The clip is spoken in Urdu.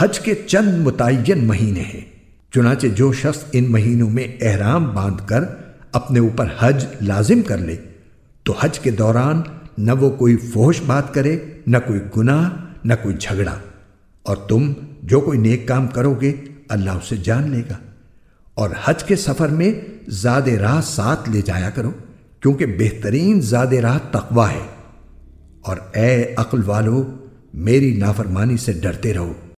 حج کے چند متعین مہینے ہیں۔ چنانچہ جو شخص ان مہینوں میں احرام باندھ کر اپنے اوپر حج لازم کر لے، تو حج کے دوران نہ وہ کوئی فوش بات کرے، نہ کوئی گناہ، نہ کوئی جھگڑا۔ اور تم جو کوئی نیک کام کرو گے، اللہ اسے جان لے گا۔ اور حج کے سفر میں زاد راہ ساتھ لے جایا کرو، کیونکہ بہترین زاد راہ تقوا ہے۔ اور اے عقل والو، میری نافرمانی سے ڈرتے رہو۔